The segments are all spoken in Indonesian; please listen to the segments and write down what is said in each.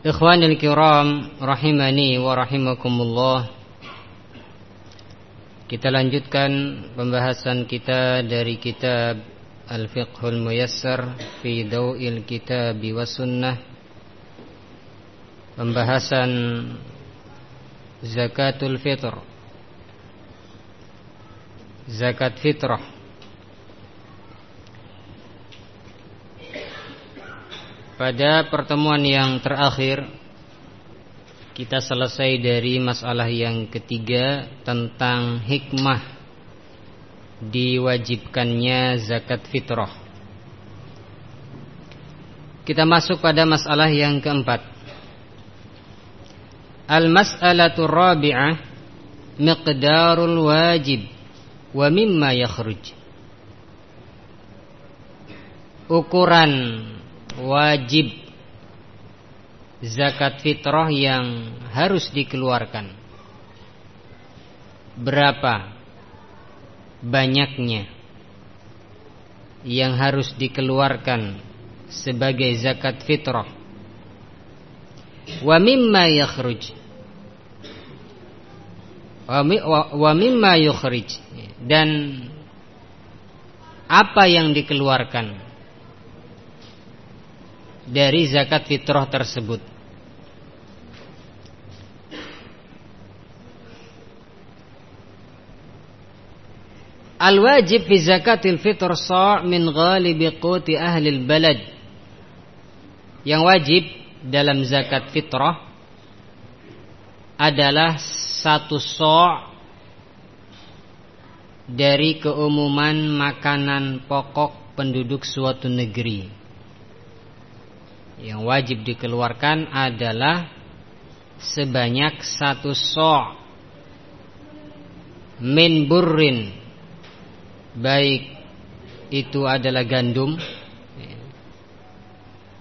Ikhwanil kiram rahimani wa rahimakumullah. Kita lanjutkan pembahasan kita dari kitab Al-Fiqhul Muyassar fi Daw'il Kitab wa Sunnah. Pembahasan Zakatul Fitr. Zakat Fitrah Pada pertemuan yang terakhir Kita selesai dari masalah yang ketiga Tentang hikmah Diwajibkannya zakat fitrah. Kita masuk pada masalah yang keempat. Al-mas'alatu rabi'ah Miqdarul wajib Wa mimma yakhruj. Ukuran wajib zakat fitrah yang harus dikeluarkan. Berapa banyaknya yang harus dikeluarkan sebagai zakat fitrah? Wa mimma yakhruj. Wa mimma yukhrij dan apa yang dikeluarkan dari zakat fitrah tersebut. Al-wajib fi zakatil fitr sa' min ghalibi quti ahli balad. Yang wajib dalam zakat fitrah adalah satu sa' dari keumuman makanan pokok penduduk suatu negeri yang wajib dikeluarkan adalah sebanyak satu so' min burrin. Baik itu adalah gandum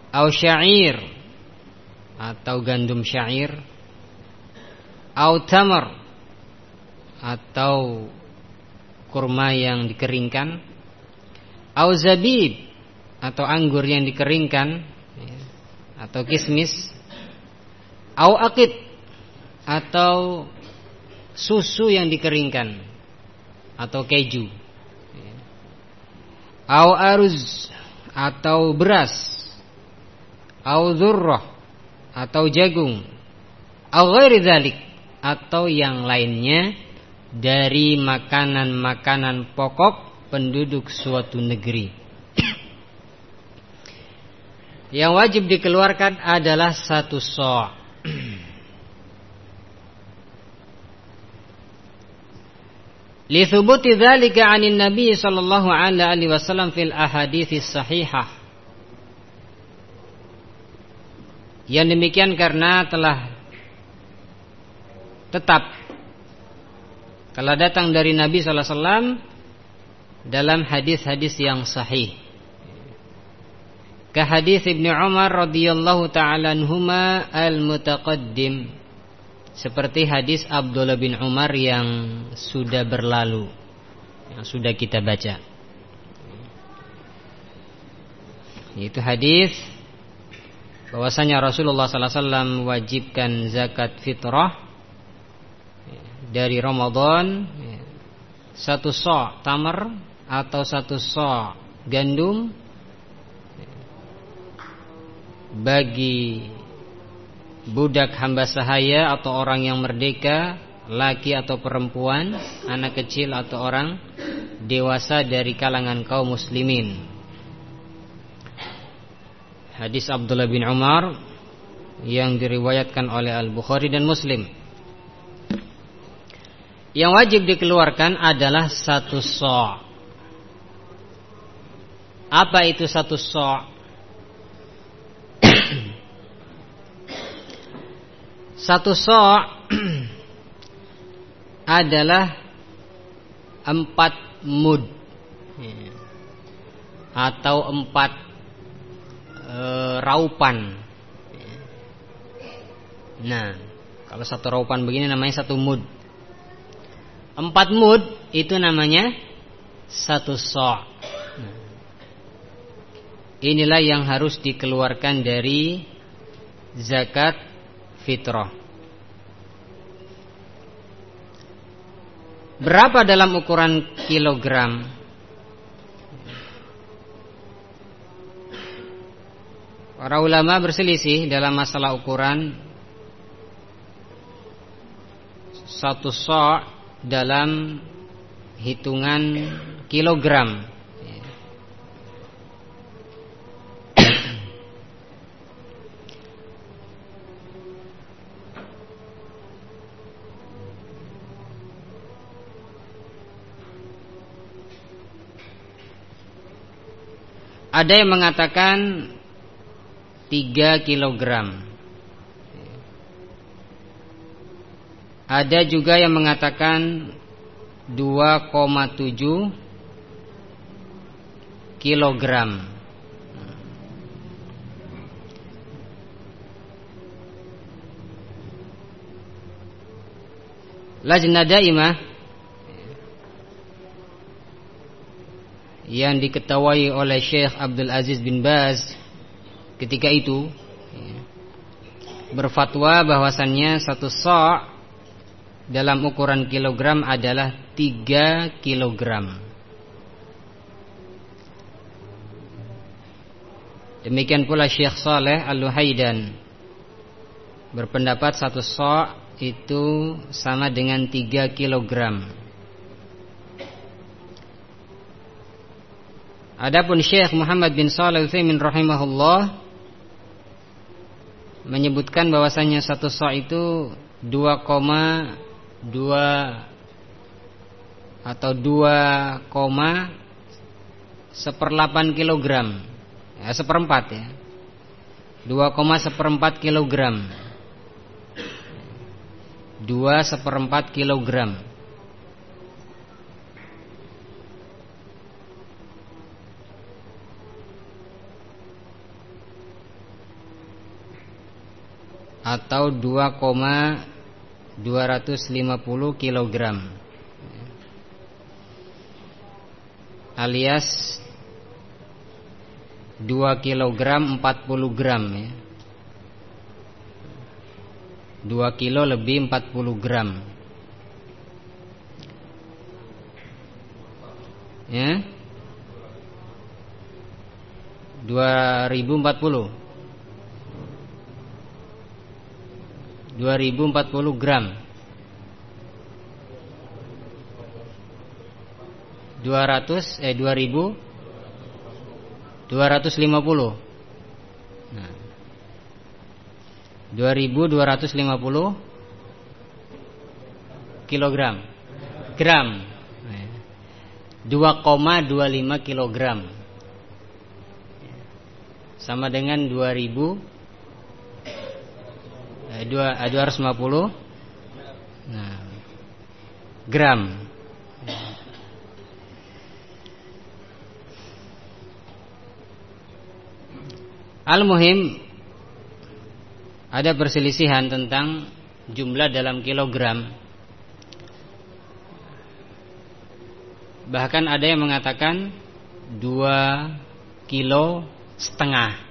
au syair atau gandum syair au tamar atau kurma yang dikeringkan au zabib atau anggur yang dikeringkan atau kismis. Au akid. Atau susu yang dikeringkan. Atau keju. Au aruz. Atau beras. Au dzurrah atau jagung. Au ghairi dzalik atau yang lainnya dari makanan-makanan pokok penduduk suatu negeri yang wajib dikeluarkan adalah satu so' Lithubuti dzalika 'anil Nabi sallallahu alaihi wasallam fil ahadits sahihah. Yang demikian karena telah tetap telah datang dari Nabi sallallahu alaihi wasallam dalam hadis-hadis yang sahih. Ke hadis Ibnu Umar radhiyallahu taala anhuma al-mutaqaddim. Seperti hadis Abdullah bin Umar yang sudah berlalu yang sudah kita baca. Itu hadis bahwasanya Rasulullah sallallahu alaihi wasallam wajibkan zakat fitrah dari Ramadan satu so' tamar atau satu so' gandum bagi budak hamba sahaya atau orang yang merdeka, laki atau perempuan, anak kecil atau orang dewasa dari kalangan kaum muslimin. Hadis Abdullah bin Umar yang diriwayatkan oleh Al-Bukhari dan Muslim. Yang wajib dikeluarkan adalah satu so'. Apa itu satu so'? Satu so' adalah empat mud atau empat e, raupan. Nah, kalau satu raupan begini namanya satu mud. Empat mud itu namanya satu so'. Nah, inilah yang harus dikeluarkan dari zakat fitrah. Berapa dalam ukuran kilogram? Para ulama berselisih dalam masalah ukuran satu so' dalam hitungan kilogram. Ada yang mengatakan 3 kilogram. Ada juga yang mengatakan 2,7 kilogram. Lajnah daimah yang diketahui oleh Syekh Abdul Aziz bin Baz ketika itu ya, berfatwa bahwasannya satu so' dalam ukuran kilogram adalah 3 kilogram. Demikian pula Syekh Saleh Al-Luhaidan berpendapat satu so' itu sama dengan 3 kilogram. Adapun Syekh Muhammad bin Shalih Utsaimin rahimahullah menyebutkan bahwasanya satu sa' itu 2,2 atau 2, seperlapan kilogram. Ya seperempat ya. 2, seperempat kilogram. 2 seperempat kilogram atau 2,250 kg alias 2 kg 40 gram ya. 2 kilo lebih 40 gram. Ya. 2040 2040 gram. 200 eh 2000 250 nah, 2250 kilogram. Gram. 2,25 kilogram. Sama dengan 2000 dua dua ratus lima puluh. Nah, gram. Al-Muhim Ada perselisihan tentang Jumlah dalam kilogram. Bahkan ada yang mengatakan Dua kilo setengah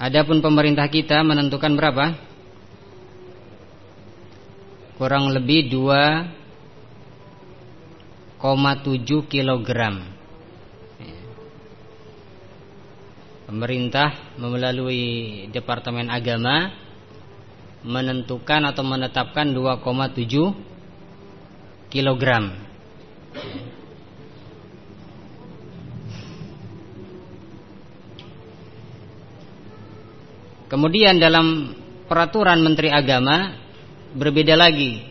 Adapun pemerintah kita menentukan berapa? Kurang lebih 2,7 kilogram. Pemerintah melalui Departemen Agama menentukan atau menetapkan 2,7 kilogram. Kemudian dalam peraturan Menteri Agama berbeda lagi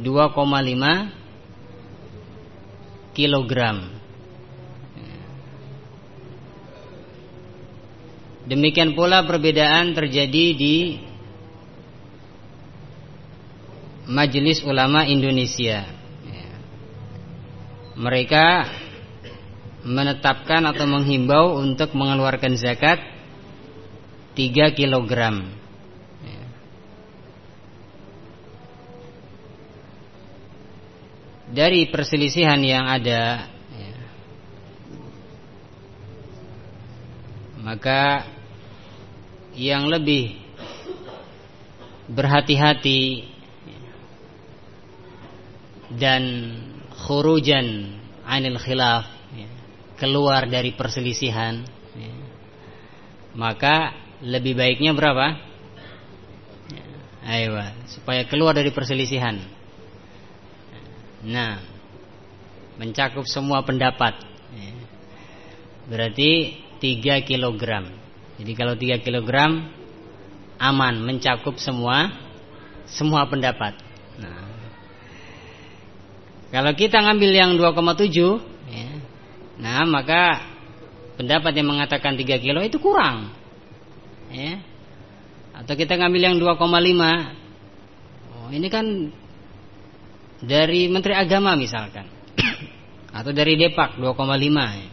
2,5 kilogram Demikian pula perbedaan terjadi di Majelis Ulama Indonesia. Mereka menetapkan atau menghimbau untuk mengeluarkan zakat 3 kilogram. Ya. Dari perselisihan yang ada ya, Maka Yang lebih Berhati-hati Dan Khurujan Anil khilaf ya, Keluar dari perselisihan Maka Lebih baiknya berapa? Ayo, supaya keluar dari perselisihan. Nah Mencakup semua pendapat. Ya. Berarti 3 kilogram. Jadi kalau 3 kilogram Aman mencakup semua Semua pendapat. Nah. Kalau kita ngambil yang 2,7 ya, Nah maka Pendapat yang mengatakan 3 kilo itu kurang ya. Atau kita ngambil yang 2,5 Oh ini kan dari Menteri Agama misalkan. Atau dari Depak 2,5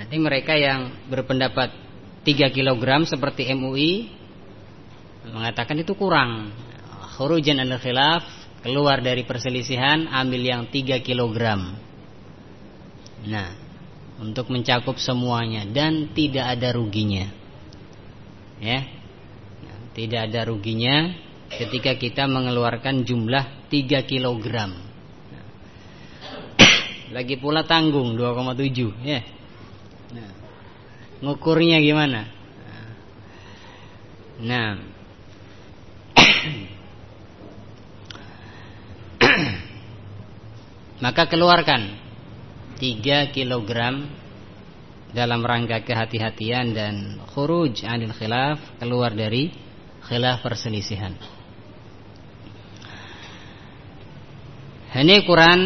nanti mereka yang berpendapat 3 kg seperti MUI mengatakan itu kurang. Khurujan al-khilaf keluar dari perselisihan ambil yang 3 kg nah untuk mencakup semuanya dan tidak ada ruginya ya nah, tidak ada ruginya ketika kita mengeluarkan jumlah 3 kg. Lagi pula tanggung 2,7 ya. Nah, ngukurnya gimana? Nah. Maka keluarkan 3 kg dalam rangka kehati-hatian dan khuruj anil khilaf keluar dari khilaf perselisihan. Ini Quran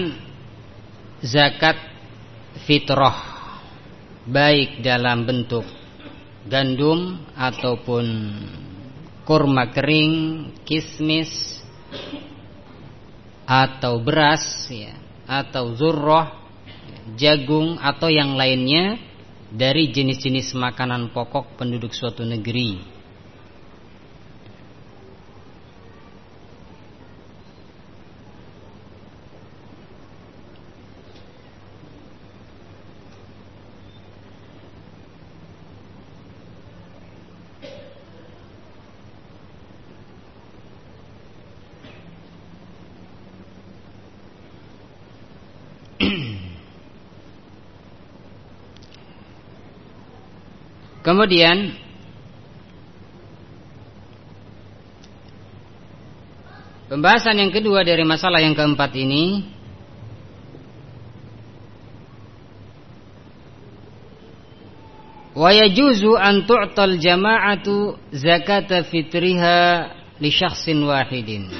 zakat fitrah baik dalam bentuk gandum ataupun kurma kering, kismis atau beras ya, atau zurroh, jagung atau yang lainnya dari jenis-jenis makanan pokok penduduk suatu negeri. Kemudian Pembahasan yang kedua dari masalah yang keempat ini Wa yajuzu an tu'tal jama'atu zakata fitriha li syakhsin wahidin.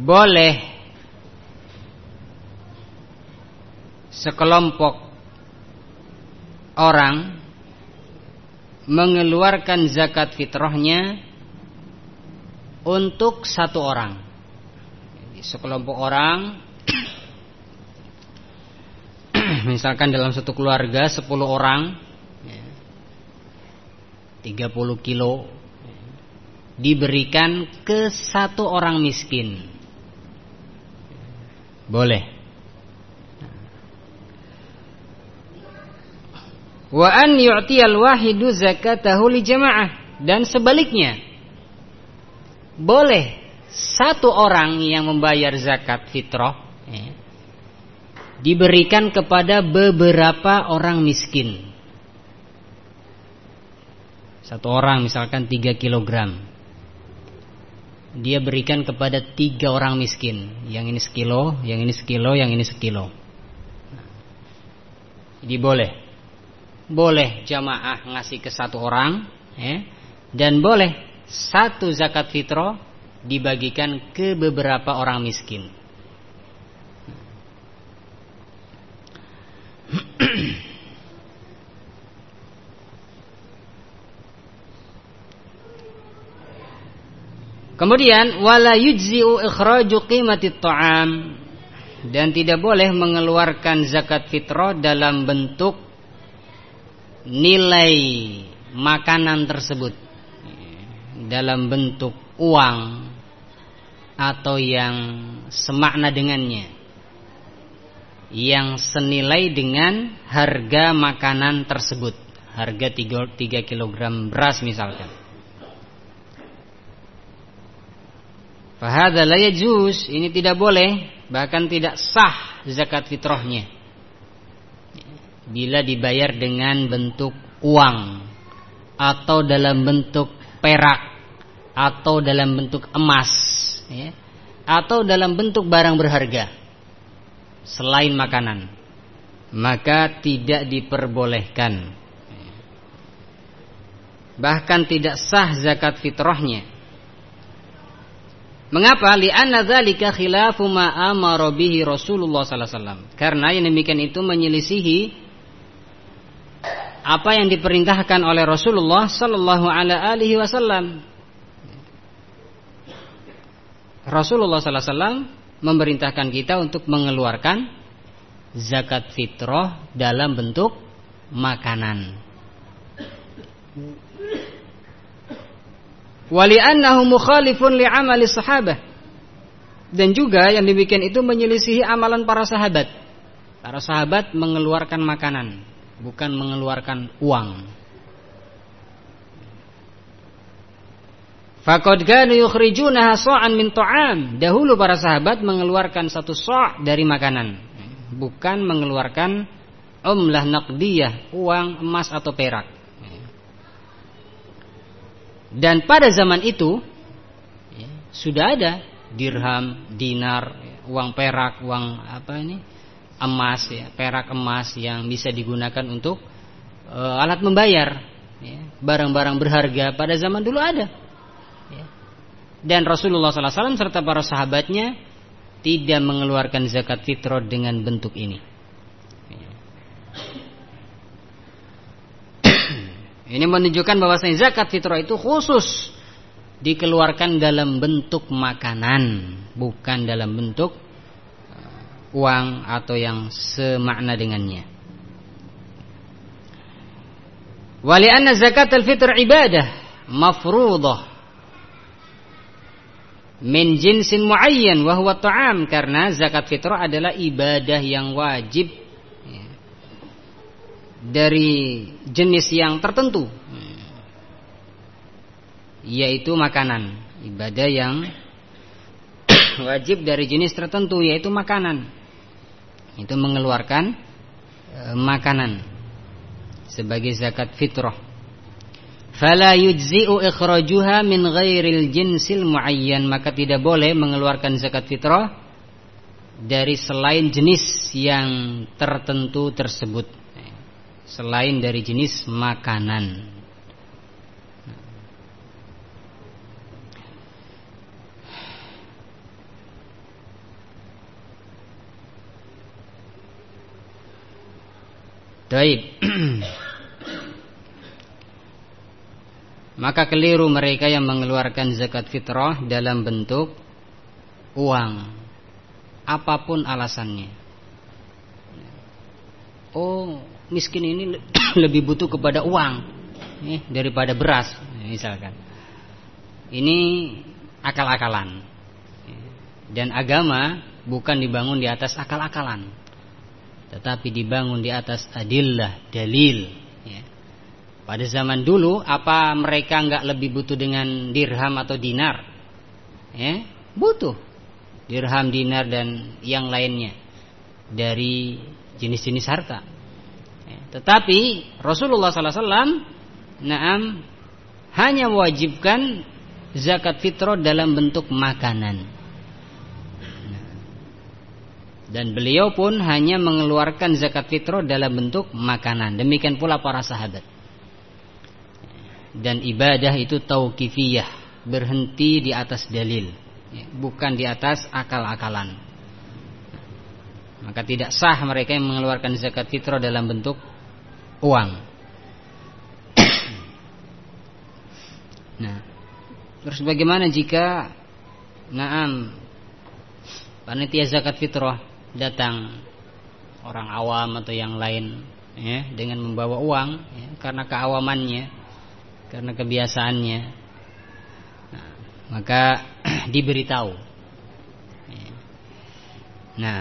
Boleh sekelompok orang mengeluarkan zakat fitrahnya untuk satu orang. Sekelompok orang misalkan dalam satu keluarga 10 orang 30 kilo diberikan ke satu orang miskin. Boleh. Wa an yu'tiyal wahidu zakatahu li jamaah. Dan sebaliknya boleh satu orang yang membayar zakat fitrah ya, diberikan kepada beberapa orang miskin. Satu orang misalkan tiga kilogram. Dia berikan kepada tiga orang miskin. Yang ini sekilo yang ini sekilo yang ini sekilo. Jadi boleh boleh jamaah ngasih ke satu orang ya, dan boleh satu zakat fitrah dibagikan ke beberapa orang miskin. Kemudian wala yujzi'u ikhraju qimati ta'am dan tidak boleh mengeluarkan zakat fitrah dalam bentuk nilai makanan tersebut dalam bentuk uang atau yang semakna dengannya yang senilai dengan harga makanan tersebut. Harga 3, 3 kg beras misalkan. Fahadha la ini tidak boleh, bahkan tidak sah zakat fitrahnya. Bila dibayar dengan bentuk uang atau dalam bentuk perak atau dalam bentuk emas ya, atau dalam bentuk barang berharga selain makanan maka tidak diperbolehkan bahkan tidak sah zakat fitrahnya Mengapa? Li'anna dzalika khilafu ma amara bihi Rasulullah sallallahu alaihi wasallam. Karena yang demikian itu menyelisihi apa yang diperintahkan oleh Rasulullah sallallahu alaihi wasallam. Rasulullah sallallahu alaihi memerintahkan kita untuk mengeluarkan zakat fitrah dalam bentuk makanan. Wali'annahu mukhalifun li'amali sahabah. Dan juga yang demikian itu menyelisihi amalan para sahabat. Para sahabat mengeluarkan makanan, bukan mengeluarkan uang. Faqad kanu yukhrijunaha sa'an min ta'am. Dahulu para sahabat mengeluarkan satu sa' dari makanan, bukan mengeluarkan umlah naqdiyah, uang emas atau perak. Dan pada zaman itu sudah ada dirham, dinar, uang perak, uang apa ini emas, ya, perak emas yang bisa digunakan untuk uh, alat membayar, ya, barang-barang ya, berharga pada zaman dulu ada. Ya. Dan Rasulullah SAW serta para sahabatnya tidak mengeluarkan zakat fitrah dengan bentuk ini. Ini menunjukkan bahwasanya zakat fitrah itu khusus dikeluarkan dalam bentuk makanan, bukan dalam bentuk uang atau yang semakna dengannya. Wali anna zakat al-fitr ibadah mafruḍah min jinsin muayyan wa huwa ta'am karena zakat fitrah adalah ibadah yang wajib dari jenis yang tertentu yaitu makanan ibadah yang wajib dari jenis tertentu yaitu makanan itu mengeluarkan e, makanan sebagai zakat fitrah. Fala yujzi'u ikhrajuha min ghairil jinsil muayyan. Maka tidak boleh mengeluarkan zakat fitrah dari selain jenis yang tertentu tersebut. Selain dari jenis makanan. Baik. Maka keliru mereka yang mengeluarkan zakat fitrah dalam bentuk uang. Apa pun alasannya. Oh, miskin ini lebih butuh kepada uang eh, daripada beras misalkan. Ini akal-akalan. Dan agama bukan dibangun di atas akal-akalan. Tetapi dibangun di atas adillah, dalil. Ya. Pada zaman dulu apa mereka nggak lebih butuh dengan dirham atau dinar? Ya, butuh dirham, dinar dan yang lainnya dari jenis-jenis harta. Tetapi Rasulullah SAW Naam Hanya mewajibkan Zakat fitrah dalam bentuk makanan Dan beliau pun hanya mengeluarkan zakat fitrah dalam bentuk makanan. Demikian pula para sahabat. Dan ibadah itu tauqifiyah. Berhenti di atas dalil. Bukan di atas akal-akalan. Maka tidak sah mereka yang mengeluarkan zakat fitrah dalam bentuk uang. nah, Terus bagaimana jika Naam Panitia zakat fitrah datang Orang awam atau yang lain ya, Dengan membawa uang ya, Karena keawamannya Karena kebiasaannya nah, Maka diberitahu ya. Nah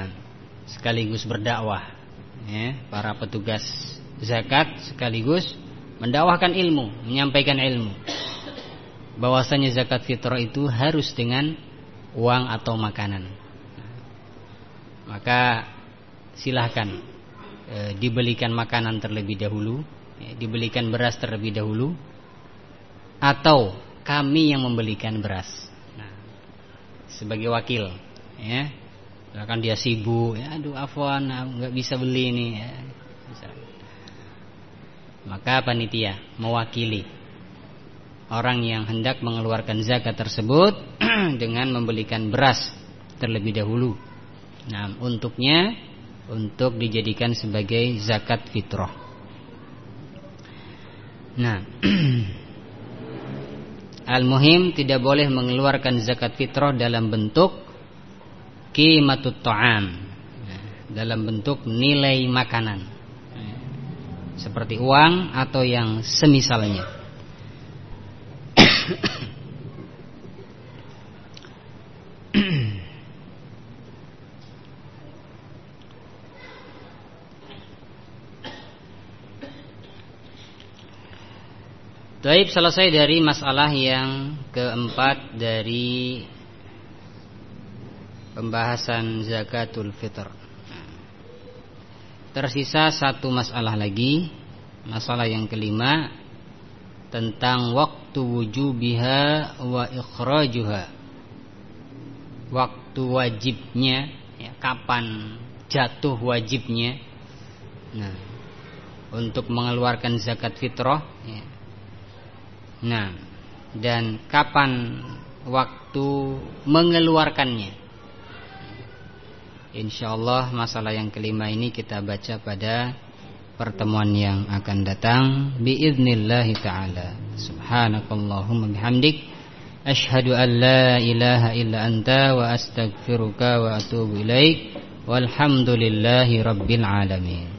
Sekaligus berdakwah ya, Para petugas zakat Sekaligus mendakwahkan ilmu Menyampaikan ilmu bahwasanya zakat fitrah itu harus dengan uang atau makanan. Maka silahkan e, dibelikan makanan terlebih dahulu, e, dibelikan beras terlebih dahulu, atau kami yang membelikan beras. Nah, sebagai wakil, ya, akan dia sibuk, ya, aduh afwan, nggak bisa beli ini. Ya. Maka panitia mewakili orang yang hendak mengeluarkan zakat tersebut dengan membelikan beras terlebih dahulu. Nah, untuknya untuk dijadikan sebagai zakat fitrah. Nah, al-muhim tidak boleh mengeluarkan zakat fitrah dalam bentuk qimatut ta'am. Dalam bentuk nilai makanan. Seperti uang atau yang semisalnya. Taib selesai dari masalah yang keempat dari pembahasan zakatul fitr. Tersisa satu masalah lagi, masalah yang kelima tentang waktu wujubiha wa ikhrajuha. Waktu wajibnya, ya, kapan jatuh wajibnya. Nah, untuk mengeluarkan zakat fitrah, ya, Nah, dan kapan waktu mengeluarkannya? Insyaallah masalah yang kelima ini kita baca pada pertemuan yang akan datang biiznillah taala. Subhanakallahumma bihamdik asyhadu an la ilaha illa anta wa astaghfiruka wa atubu ilaik walhamdulillahi rabbil alamin.